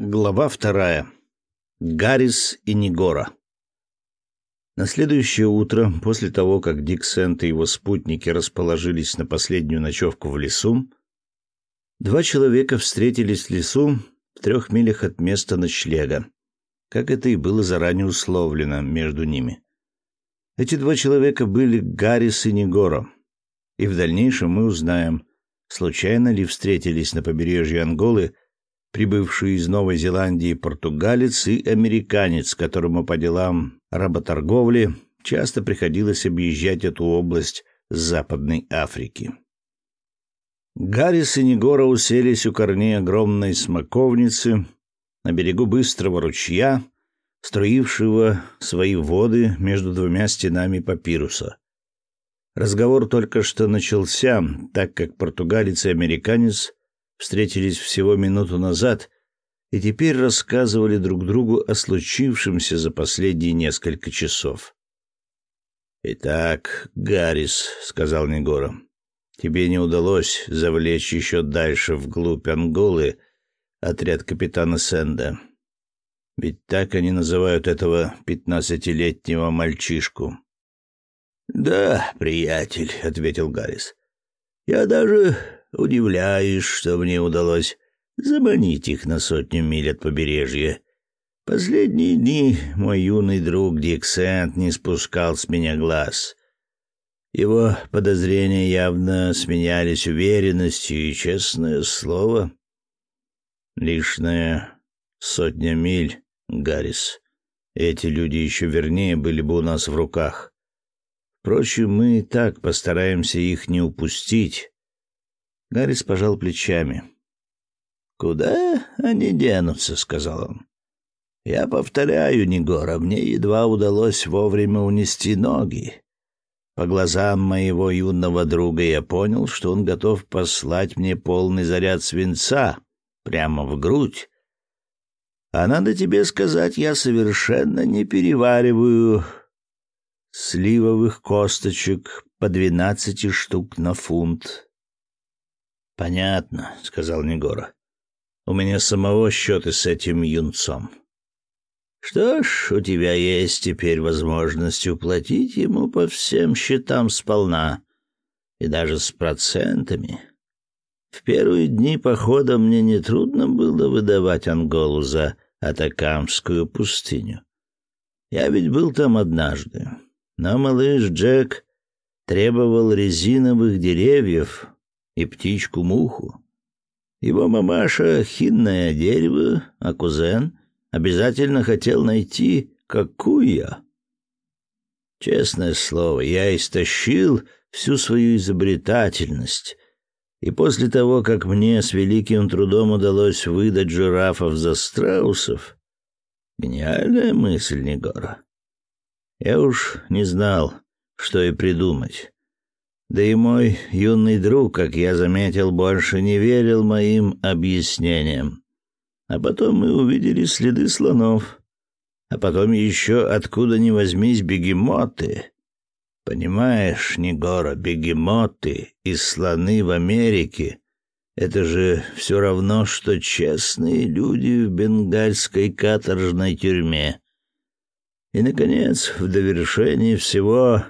Глава вторая. Гаррис и Негора. На следующее утро, после того, как Дик Сент и его спутники расположились на последнюю ночевку в лесу, два человека встретились в лесу в трех милях от места ночлега, как это и было заранее условлено между ними. Эти два человека были Гаррис и Негора, и в дальнейшем мы узнаем, случайно ли встретились на побережье Анголы прибывший из Новой Зеландии португалец и американец, которому по делам работорговли часто приходилось объезжать эту область Западной Африки. Гаррис и Негора уселись у корней огромной смоковницы на берегу быстрого ручья, струившего свои воды между двумя стенами папируса. Разговор только что начался, так как португалец и американец встретились всего минуту назад и теперь рассказывали друг другу о случившемся за последние несколько часов. «Итак, Гаррис», — сказал Негора, — «тебе не удалось завлечь еще дальше вглубь Анголы отряд капитана Сенда. Ведь так они называют этого пятнадцатилетнего мальчишку». «Да, приятель», — ответил Гаррис. «Я даже Удивляюсь, что мне удалось заманить их на сотню миль от побережья. Последние дни мой юный друг Дик Сент не спускал с меня глаз. Его подозрения явно сменялись уверенностью и честное слово. Лишняя сотня миль, Гаррис. Эти люди еще вернее были бы у нас в руках. Впрочем, мы и так постараемся их не упустить. Гаррис пожал плечами. «Куда они денутся?» — сказал он. «Я повторяю, Негора, мне едва удалось вовремя унести ноги. По глазам моего юного друга я понял, что он готов послать мне полный заряд свинца прямо в грудь. А надо тебе сказать, я совершенно не перевариваю сливовых косточек по двенадцати штук на фунт. Понятно, сказал Негора. У меня самого счеты с этим юнцом. Что ж, у тебя есть теперь возможность уплатить ему по всем счетам сполна, и даже с процентами. В первые дни похода мне нетрудно было выдавать Анголу за Атакамскую пустыню. Я ведь был там однажды. Но малыш Джек требовал резиновых деревьев, и птичку-муху. Его мамаша — хинное дерево, а кузен обязательно хотел найти какую. Честное слово, я истощил всю свою изобретательность, и после того, как мне с великим трудом удалось выдать жирафов за страусов, гениальная мысль Негора. Я уж не знал, что и придумать. Да и мой юный друг, как я заметил, больше не верил моим объяснениям. А потом мы увидели следы слонов. А потом еще откуда ни возьмись бегемоты. Понимаешь, Негора, бегемоты и слоны в Америке — это же все равно, что честные люди в бенгальской каторжной тюрьме. И, наконец, в довершении всего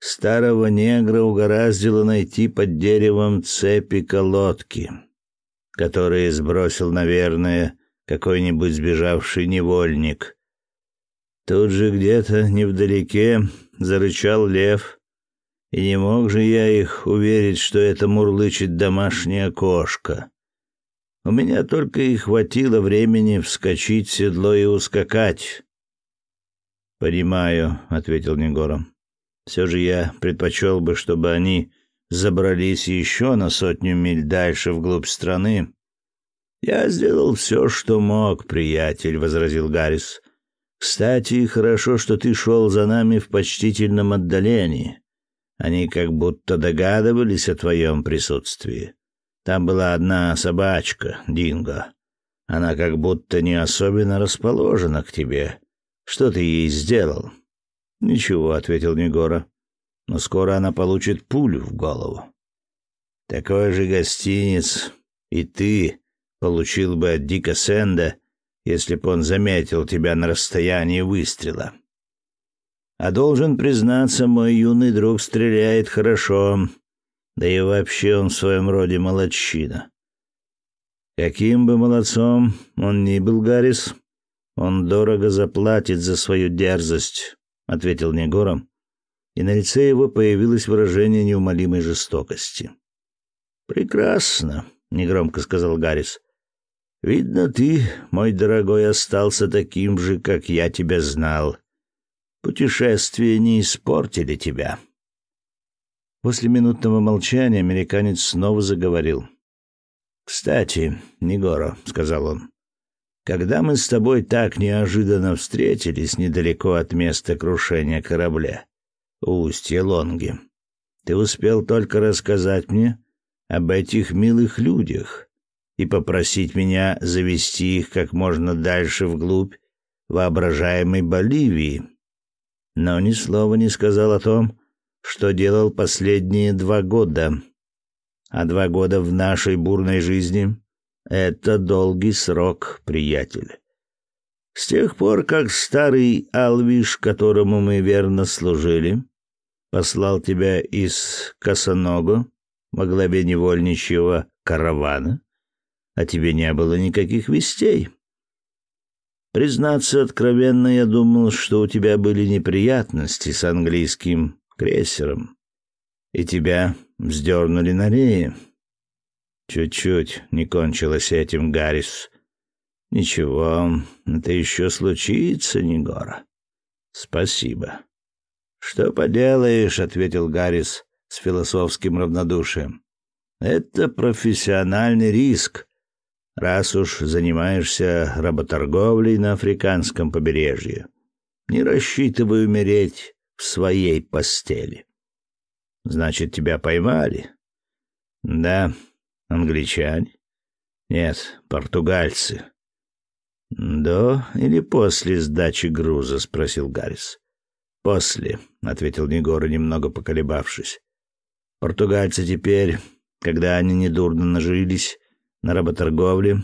Старого негра угораздило найти под деревом цепи колодки, которые сбросил, наверное, какой-нибудь сбежавший невольник. Тут же где-то невдалеке зарычал лев, и не мог же я их уверить, что это мурлычет домашняя кошка. У меня только и хватило времени вскочить в седло и ускакать. «Понимаю», — ответил Негором. Все же я предпочел бы, чтобы они забрались еще на сотню миль дальше вглубь страны. Я сделал все, что мог, приятель, возразил Гаррис. Кстати, хорошо, что ты шел за нами в почтительном отдалении. Они как будто догадывались о твоем присутствии. Там была одна собачка, Динго. Она как будто не особенно расположена к тебе. Что ты ей сделал? «Ничего», — ответил Негора. «Но скоро она получит пулю в голову». «Такой же гостиниц и ты получил бы от Дика Сенда, если б он заметил тебя на расстоянии выстрела. А должен признаться, мой юный друг стреляет хорошо, да и вообще он в своем роде молодчина. Каким бы молодцом он ни был, Гаррис, он дорого заплатит за свою дерзость, ответил Негором, и на лице его появилось выражение неумолимой жестокости. Прекрасно, негромко сказал Гаррис. Видно, ты, мой дорогой, остался таким же, как я тебя знал. Путешествия не испортили тебя. После минутного молчания американец снова заговорил. «Кстати, Негоро», — сказал он, — «когда мы с тобой так неожиданно встретились недалеко от места крушения корабля, у устья Лонги, ты успел только рассказать мне об этих милых людях и попросить меня завести их как можно дальше вглубь воображаемой Боливии, но ни слова не сказал о том, что делал последние два года. А два года в нашей бурной жизни — это долгий срок, приятель. С тех пор, как старый Алвиш, которому мы верно служили, послал тебя из Косоного во главе невольничьего каравана, а тебе не было никаких вестей. Признаться откровенно, я думал, что у тебя были неприятности с английским крейсером, и тебя вздернули на рее. Чуть-чуть не кончилось этим, Гаррис. Ничего, это еще случится, Негора. Спасибо. Что поделаешь, ответил Гаррис с философским равнодушием. Это профессиональный риск. Раз уж занимаешься работорговлей на африканском побережье, не рассчитывай умереть в своей постели. Значит, тебя поймали? Да, англичане. Нет, португальцы. До или после сдачи груза, спросил Гаррис. После, ответил Негора, немного поколебавшись. Португальцы теперь, когда они недурно нажились на работорговле,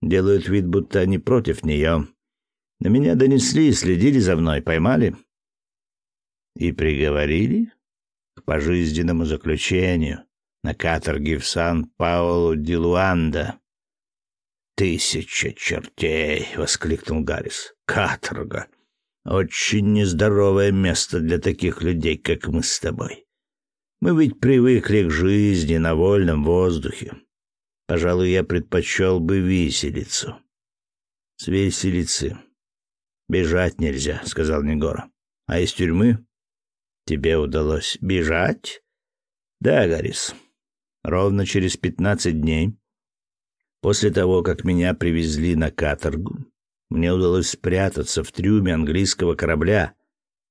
делают вид, будто они против нее. На меня донесли, следили за мной, поймали и приговорили к пожизненному заключению на каторге в Сан-Паулу-ди-Луанда. «Тысяча чертей!» — воскликнул Гаррис. «Каторга! Очень нездоровое место для таких людей, как мы с тобой. Мы ведь привыкли к жизни на вольном воздухе. Пожалуй, я предпочел бы виселицу». «С виселицы бежать нельзя», — сказал Негора. «А из тюрьмы Тебе удалось бежать? Да, Гаррис. Ровно через пятнадцать дней после того, как меня привезли на каторгу, мне удалось спрятаться в трюме английского корабля,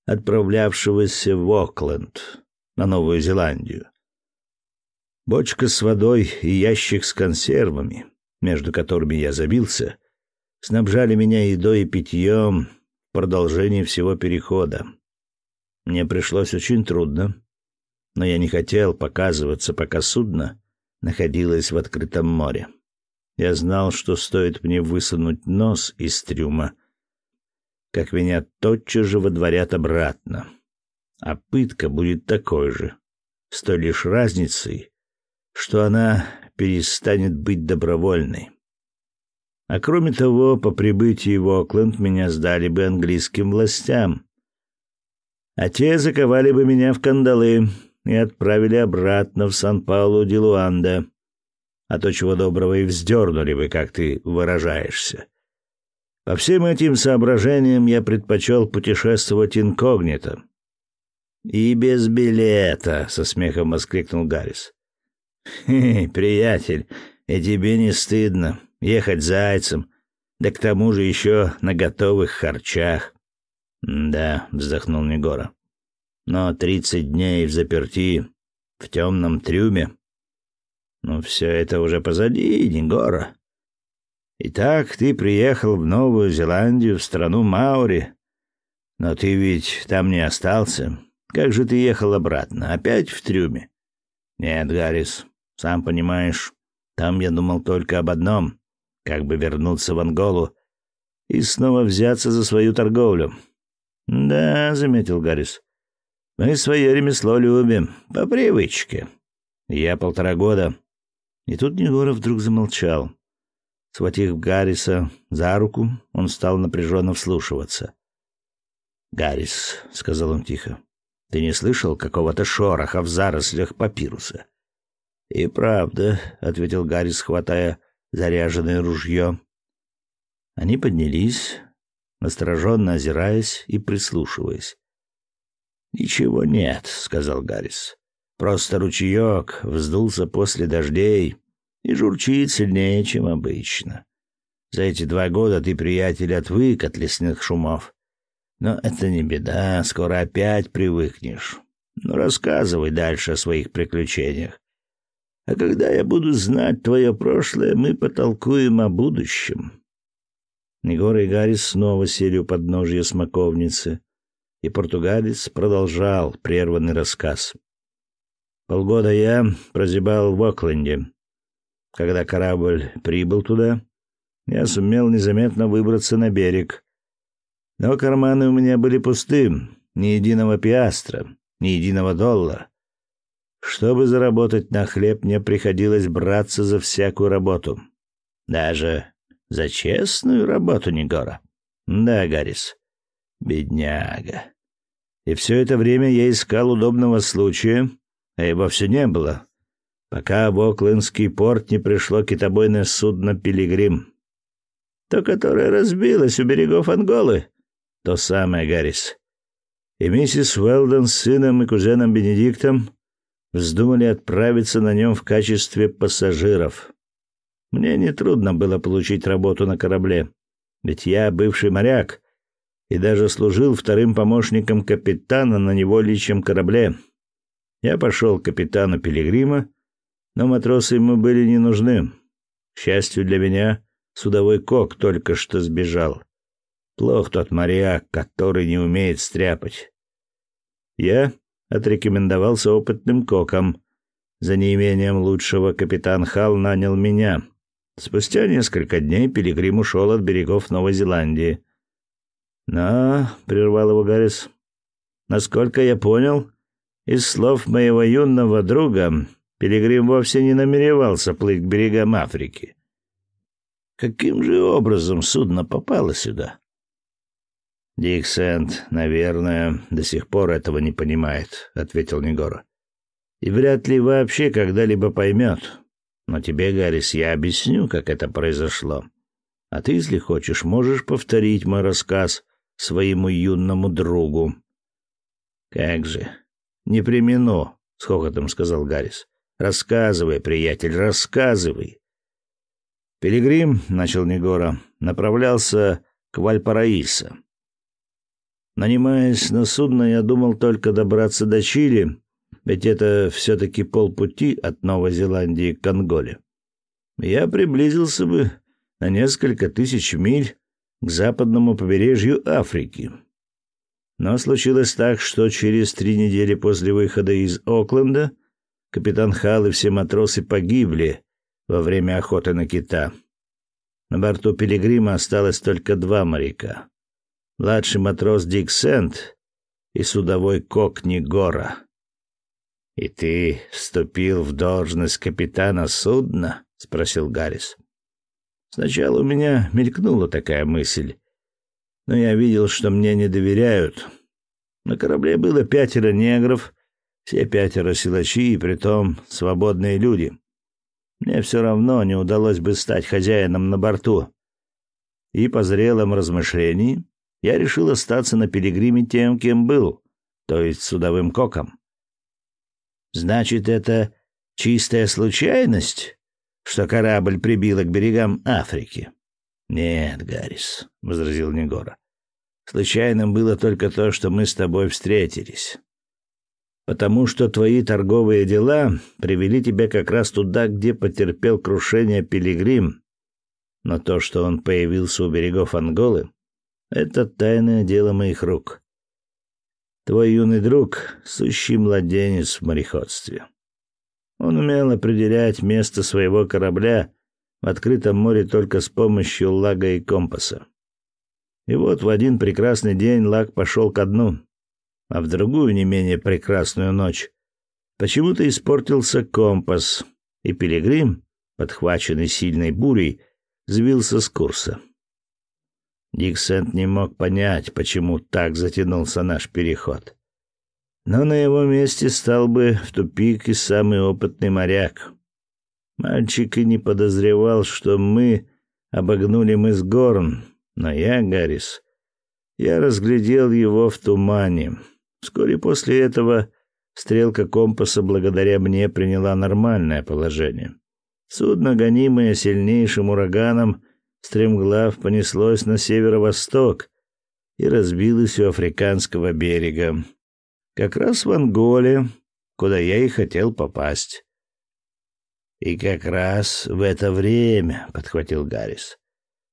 отправлявшегося в Окленд, на Новую Зеландию. Бочка с водой и ящик с консервами, между которыми я забился, снабжали меня едой и питьем в продолжении всего перехода. Мне пришлось очень трудно, но я не хотел показываться, пока судно находилось в открытом море. Я знал, что стоит мне высунуть нос из трюма, как меня тотчас же водворят обратно. А пытка будет такой же, с той лишь разницей, что она перестанет быть добровольной. А кроме того, по прибытии в Окленд меня сдали бы английским властям, а те заковали бы меня в кандалы и отправили обратно в Сан-Паулу-ди-Луанда, а то чего доброго и вздернули бы, как ты выражаешься. По всем этим соображениям я предпочел путешествовать инкогнито. «И без билета!» — со смехом воскликнул Гаррис. «Хе, приятель, и тебе не стыдно ехать зайцем, да к тому же еще на готовых харчах. «Да», — вздохнул Негора. «Но тридцать дней в заперти, в темном трюме...» «Ну, все это уже позади, Негора. Итак, ты приехал в Новую Зеландию, в страну Маури. Но ты ведь там не остался. Как же ты ехал обратно? Опять в трюме?» «Нет, Гаррис, сам понимаешь, там я думал только об одном — как бы вернуться в Анголу и снова взяться за свою торговлю. Да, заметил Гаррис. Мы свое ремесло любим, по привычке. Я полтора года. И тут Негоров вдруг замолчал. Схватив Гарриса за руку, он стал напряженно вслушиваться. «Гаррис», — сказал он тихо, — «ты не слышал какого-то шороха в зарослях папируса?» «И правда», — ответил Гаррис, хватая заряженное ружье. Они поднялись, настороженно озираясь и прислушиваясь. «Ничего нет», — сказал Гаррис. «Просто ручеек вздулся после дождей и журчит сильнее, чем обычно. За эти два года ты, приятель, отвык от лесных шумов. Но это не беда, скоро опять привыкнешь. Ну, рассказывай дальше о своих приключениях. А когда я буду знать твое прошлое, мы потолкуем о будущем». Егор и Гаррис снова сели у подножья смоковницы, и португалец продолжал прерванный рассказ. Полгода я прозябал в Окленде. Когда корабль прибыл туда, я сумел незаметно выбраться на берег. Но карманы у меня были пусты, ни единого пиастра, ни единого доллара. Чтобы заработать на хлеб, мне приходилось браться за всякую работу. Даже за честную работу, Негора. Да, Гаррис. Бедняга. И все это время я искал удобного случая, а его все не было, пока в Оклендский порт не пришло китобойное судно «Пилигрим». То, которое разбилось у берегов Анголы. То самое, Гаррис. И миссис Уэлдон с сыном и кузеном Бенедиктом вздумали отправиться на нем в качестве пассажиров. Мне нетрудно было получить работу на корабле, ведь я бывший моряк и даже служил вторым помощником капитана на невольничьем корабле. Я пошел к капитану Пилигрима, но матросы ему были не нужны. К счастью для меня, судовой кок только что сбежал. Плох тот моряк, который не умеет стряпать. Я отрекомендовался опытным коком. За неимением лучшего капитан Хал нанял меня — Спустя несколько дней Пилигрим ушел от берегов Новой Зеландии. «Но», — прервал его Гаррис, — «насколько я понял, из слов моего юного друга, Пилигрим вовсе не намеревался плыть к берегам Африки. Каким же образом судно попало сюда?» «Дик Сент, наверное, до сих пор этого не понимает», — ответил Негора. «И вряд ли вообще когда-либо поймет. Но тебе, Гаррис, я объясню, как это произошло. А ты, если хочешь, можешь повторить мой рассказ своему юному другу. Как же? Не примену, с хохотом сказал Гаррис. Рассказывай, приятель, рассказывай. Пилигрим, начал Негора, направлялся к Вальпараисо. Нанимаясь на судно, я думал только добраться до Чили ведь это все-таки полпути от Новой Зеландии к Анголе. Я приблизился бы на несколько тысяч миль к западному побережью Африки. Но случилось так, что через три недели после выхода из Окленда капитан Хал и все матросы погибли во время охоты на кита. На борту Пилигрима осталось только два моряка. Младший матрос Дик Сент и судовой кок Нигора. «И ты вступил в должность капитана судна?» — спросил Гаррис. «Сначала у меня мелькнула такая мысль, но я видел, что мне не доверяют. На корабле было пятеро негров, все пятеро силачи и притом свободные люди. Мне все равно не удалось бы стать хозяином на борту. И по зрелом размышлении я решил остаться на пилигриме тем, кем был, то есть судовым коком. Значит, это чистая случайность, что корабль прибило к берегам Африки? Нет, Гаррис, возразил Негора. Случайным было только то, что мы с тобой встретились. Потому что твои торговые дела привели тебя как раз туда, где потерпел крушение Пилигрим. Но то, что он появился у берегов Анголы, это тайное дело моих рук. Твой юный друг — сущий младенец в мореходстве. Он умел определять место своего корабля в открытом море только с помощью лага и компаса. И вот в один прекрасный день Лак пошел ко дну, а в другую не менее прекрасную ночь почему-то испортился компас, и пилигрим, подхваченный сильной бурей, сбился с курса. Диксент не мог понять, почему так затянулся наш переход. Но на его месте стал бы в тупик и самый опытный моряк. Мальчик и не подозревал, что мы обогнули мыс Горн, но я, Гаррис, я разглядел его в тумане. Вскоре после этого стрелка компаса благодаря мне приняла нормальное положение. Судно, гонимое сильнейшим ураганом, стремглав понеслось на северо-восток и разбилось у африканского берега. Как раз в Анголе, куда я и хотел попасть. И как раз в это время, подхватил Гаррис.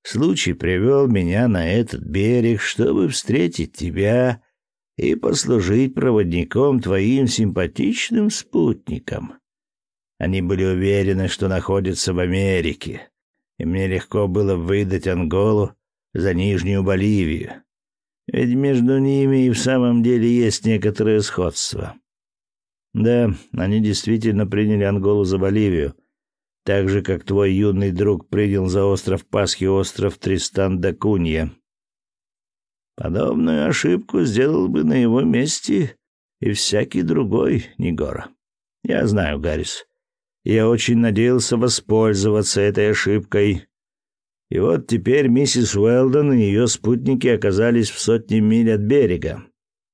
Случай привел меня на этот берег, чтобы встретить тебя и послужить проводником твоим симпатичным спутникам. Они были уверены, что находятся в Америке, и мне легко было выдать Анголу за Нижнюю Боливию. Ведь между ними и в самом деле есть некоторое сходство. Да, они действительно приняли Анголу за Боливию, так же, как твой юный друг принял за остров Пасхи остров Тристан-да-Кунья. Подобную ошибку сделал бы на его месте и всякий другой Негора. Я знаю, Гаррис. Я очень надеялся воспользоваться этой ошибкой. И вот теперь миссис Уэлдон и ее спутники оказались в сотне миль от берега,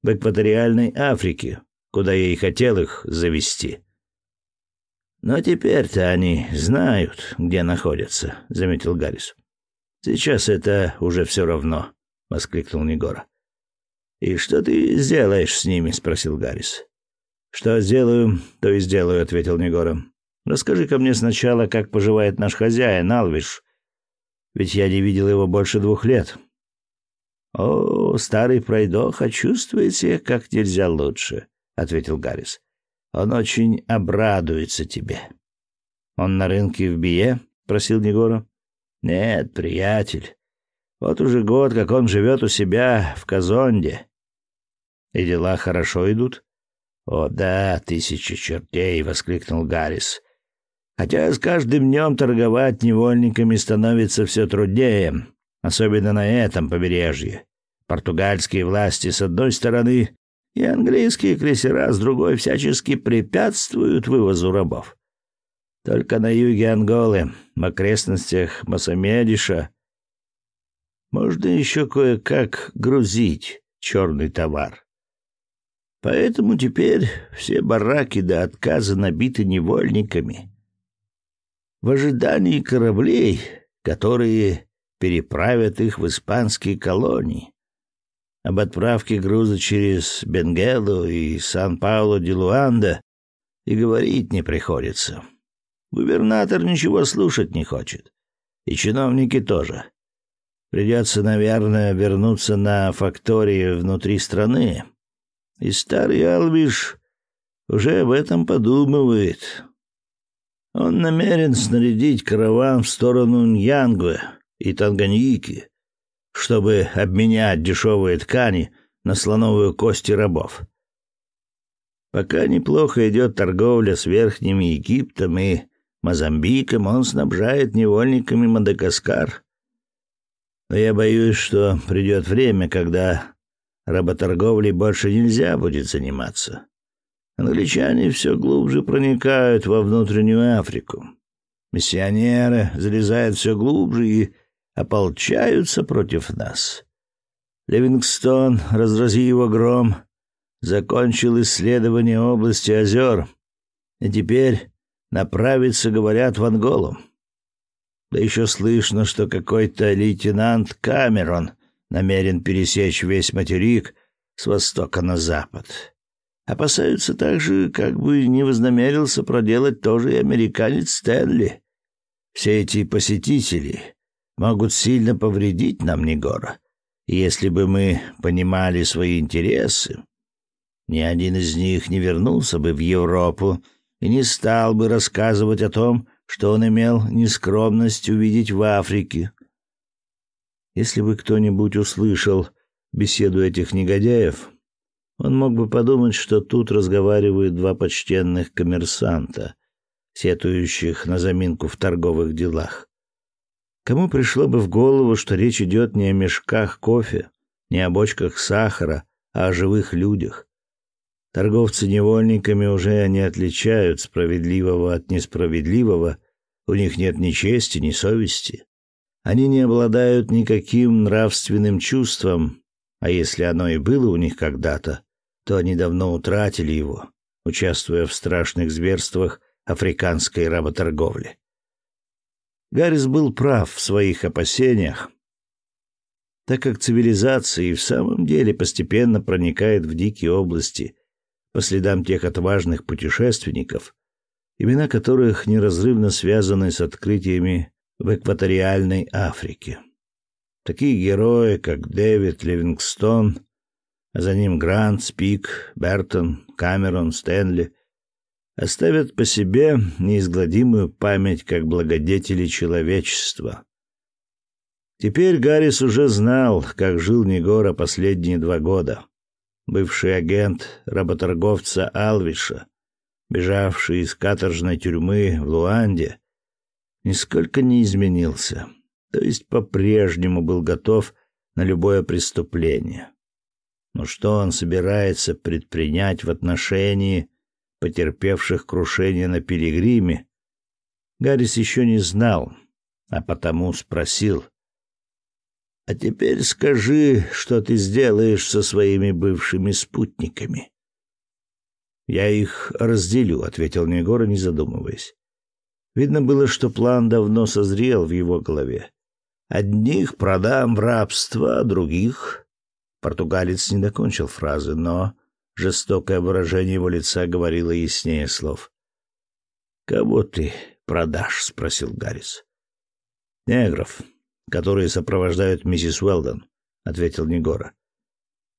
в экваториальной Африке, куда я и хотел их завести. Но теперь-то они знают, где находятся, заметил Гаррис. Сейчас это уже все равно, воскликнул Негора. И что ты сделаешь с ними? спросил Гаррис. Что сделаю, то и сделаю, ответил Негора. Расскажи-ка мне сначала, как поживает наш хозяин Алвиш, ведь я не видел его больше двух лет. О, старый пройдоха чувствует себя как нельзя лучше, ответил Гаррис. Он очень обрадуется тебе. Он на рынке в Бие? просил Негора. Нет, приятель. Вот уже год, как он живет у себя в Казонде. И дела хорошо идут? О да, тысяча чертей, воскликнул Гаррис. Хотя с каждым днем торговать невольниками становится все труднее, особенно на этом побережье. Португальские власти с одной стороны и английские крейсера с другой всячески препятствуют вывозу рабов. Только на юге Анголы, в окрестностях Масамедиша, можно еще кое-как грузить черный товар. Поэтому теперь все бараки до отказа набиты невольниками. В ожидании кораблей, которые переправят их в испанские колонии. Об отправке груза через Бенгелу и Сан-Пауло-де-Луанда и говорить не приходится. Губернатор ничего слушать не хочет. И чиновники тоже. Придется, наверное, вернуться на фактории внутри страны. И старый Алвиш уже об этом подумывает. Он намерен снарядить караван в сторону Ньянгве и Танганьики чтобы обменять дешевые ткани на слоновую кости рабов. Пока неплохо идет торговля с Верхним Египтом и Мозамбиком, он снабжает невольниками Мадагаскар. Но я боюсь, что придет время, когда работорговлей больше нельзя будет заниматься. Англичане все глубже проникают во внутреннюю Африку. Миссионеры залезают все глубже и ополчаются против нас. Ливингстон, разрази его гром, закончил исследование области озер и теперь направится, говорят, в Анголу. Да еще слышно, что какой-то лейтенант Камерон намерен пересечь весь материк с востока на запад. Опасаются также, как бы не вознамерился проделать тоже и американец Стэнли. Все эти посетители могут сильно повредить нам, Негора. Если бы мы понимали свои интересы, ни один из них не вернулся бы в Европу и не стал бы рассказывать о том, что он имел нескромность увидеть в Африке. Если бы кто-нибудь услышал беседу этих негодяев, он мог бы подумать, что тут разговаривают два почтенных коммерсанта, сетующих на заминку в торговых делах. Кому пришло бы в голову, что речь идет не о мешках кофе, не о бочках сахара, а о живых людях? Торговцы невольниками уже не отличают справедливого от несправедливого, у них нет ни чести, ни совести. Они не обладают никаким нравственным чувством, а если оно и было у них когда-то, то они давно утратили его, участвуя в страшных зверствах африканской работорговли. Гаррис был прав в своих опасениях, так как цивилизация и в самом деле постепенно проникает в дикие области по следам тех отважных путешественников, имена которых неразрывно связаны с открытиями в экваториальной Африке. Такие герои, как Дэвид Ливингстон, а за ним Грант, Спик, Бертон, Камерон, Стэнли, оставят по себе неизгладимую память как благодетели человечества. Теперь Гаррис уже знал, как жил Негора последние два года. Бывший агент работорговца Алвиша, бежавший из каторжной тюрьмы в Луанде, нисколько не изменился, то есть по-прежнему был готов на любое преступление. Но что он собирается предпринять в отношении потерпевших крушение на пилигриме, Гаррис еще не знал, а потому спросил. «А теперь скажи, что ты сделаешь со своими бывшими спутниками?» «Я их разделю», — ответил Негора, не задумываясь. Видно было, что план давно созрел в его голове. «Одних продам в рабство, а других...» Португалец не докончил фразы, но Жестокое выражение его лица говорило яснее слов. «Кого ты продашь?» — спросил Гаррис. «Негров, которые сопровождают миссис Уэлдон», — ответил Негора.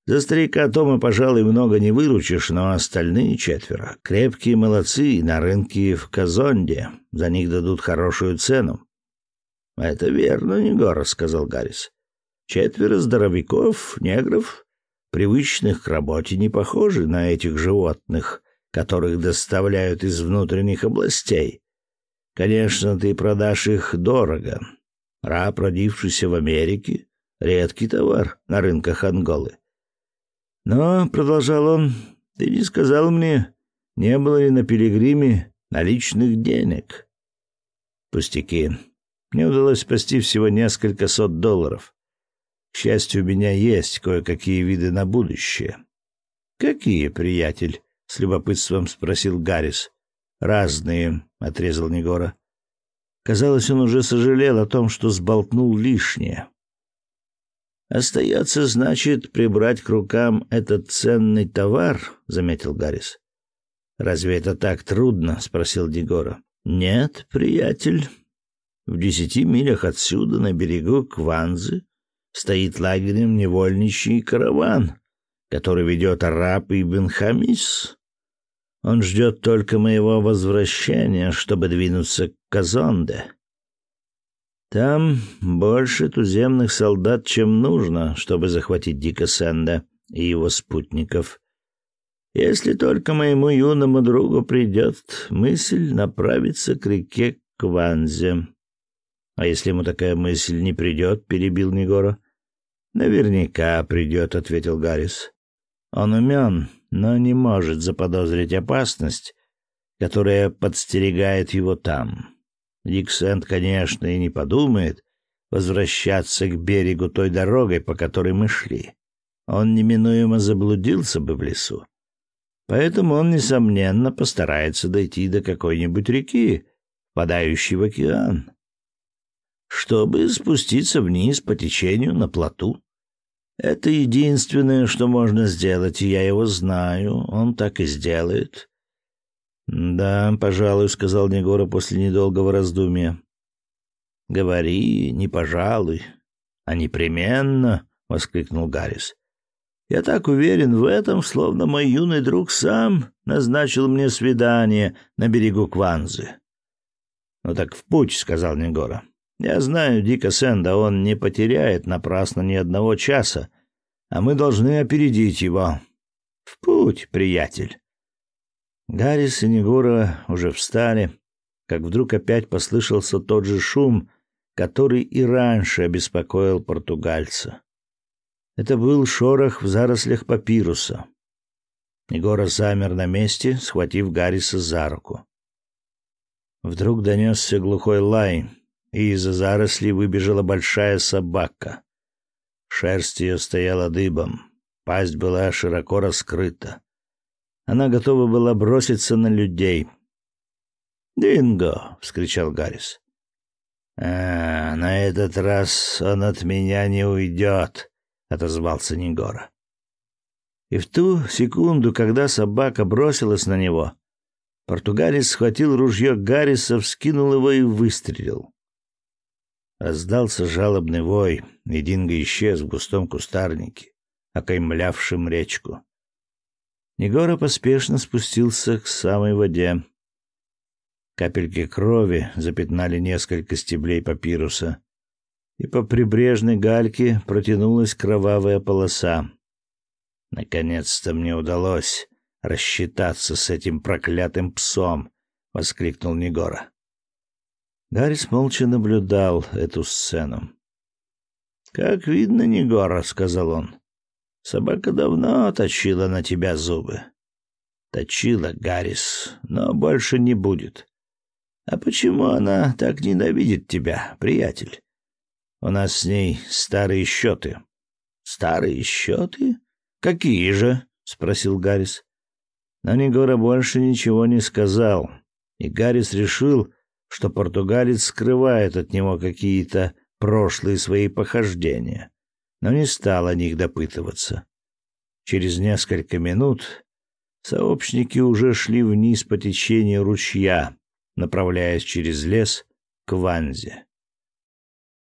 «За старика Тома, пожалуй, много не выручишь, но остальные четверо — крепкие молодцы на рынке в Казонде. За них дадут хорошую цену». «Это верно, Негора», — сказал Гаррис. «Четверо здоровяков, негров, привычных к работе, не похожи на этих животных, которых доставляют из внутренних областей. Конечно, ты продашь их дорого. Раб, родившийся в Америке, — редкий товар на рынках Анголы. Но, — продолжал он, — ты не сказал мне, не было ли на пилигриме наличных денег. Пустяки. Мне удалось спасти всего несколько сот долларов. К счастью, у меня есть кое-какие виды на будущее. Какие, приятель? с любопытством спросил Гаррис. Разные, отрезал Негора. Казалось, он уже сожалел о том, что сболтнул лишнее. Остается, значит, прибрать к рукам этот ценный товар, заметил Гаррис. Разве это так трудно? спросил Дегора. Нет, приятель. В десяти милях отсюда, на берегу Кванзы, стоит лагерем невольничий караван, который ведет араб Ибн Хамис. Он ждет только моего возвращения, чтобы двинуться к Казонде. Там больше туземных солдат, чем нужно, чтобы захватить Дика Сенда и его спутников. Если только моему юному другу придет мысль направиться к реке Кванзе. А если ему такая мысль не придет, перебил Негора, Наверняка придет, ответил Гаррис. Он умен, но не может заподозрить опасность, которая подстерегает его там. Диксент, конечно, и не подумает возвращаться к берегу той дорогой, по которой мы шли. Он неминуемо заблудился бы в лесу. Поэтому он, несомненно, постарается дойти до какой-нибудь реки, впадающей в океан, чтобы спуститься вниз по течению на плоту. Это единственное, что можно сделать, и я его знаю. Он так и сделает. Да, пожалуй, сказал Негора после недолгого раздумья. Говори, не пожалуй, а непременно, воскликнул Гаррис. Я так уверен в этом, словно мой юный друг сам назначил мне свидание на берегу Кванзы. Ну так в путь, сказал Негора. Я знаю Дика Сэнда, он не потеряет напрасно ни одного часа, а мы должны опередить его. В путь, приятель. Гаррис и Негора уже встали, как вдруг опять послышался тот же шум, который и раньше обеспокоил португальца. Это был шорох в зарослях папируса. Негора замер на месте, схватив Гарриса за руку. Вдруг донесся глухой лай, и из-за зарослей выбежала большая собака. Шерсть ее стояла дыбом, пасть была широко раскрыта. Она готова была броситься на людей. «Динго!» — вскричал Гаррис. «А, на этот раз он от меня не уйдет», — отозвался Нигора. И в ту секунду, когда собака бросилась на него, португалец схватил ружье Гарриса, вскинул его и выстрелил. Раздался жалобный вой, и Динго исчез в густом кустарнике, окаймлявшем речку. Негора поспешно спустился к самой воде. Капельки крови запятнали несколько стеблей папируса, и по прибрежной гальке протянулась кровавая полоса. Наконец-то мне удалось рассчитаться с этим проклятым псом, воскликнул Негора. Гаррис молча наблюдал эту сцену. «Как видно, Негора», — сказал он, — «собака давно точила на тебя зубы». «Точила, Гаррис, но больше не будет». «А почему она так ненавидит тебя, приятель?» «У нас с ней старые счеты». «Старые счеты? Какие же?» — спросил Гаррис. Но Негора больше ничего не сказал, и Гаррис решил, что португалец скрывает от него какие-то прошлые свои похождения, но не стал о них допытываться. Через несколько минут сообщники уже шли вниз по течению ручья, направляясь через лес к Ванзе.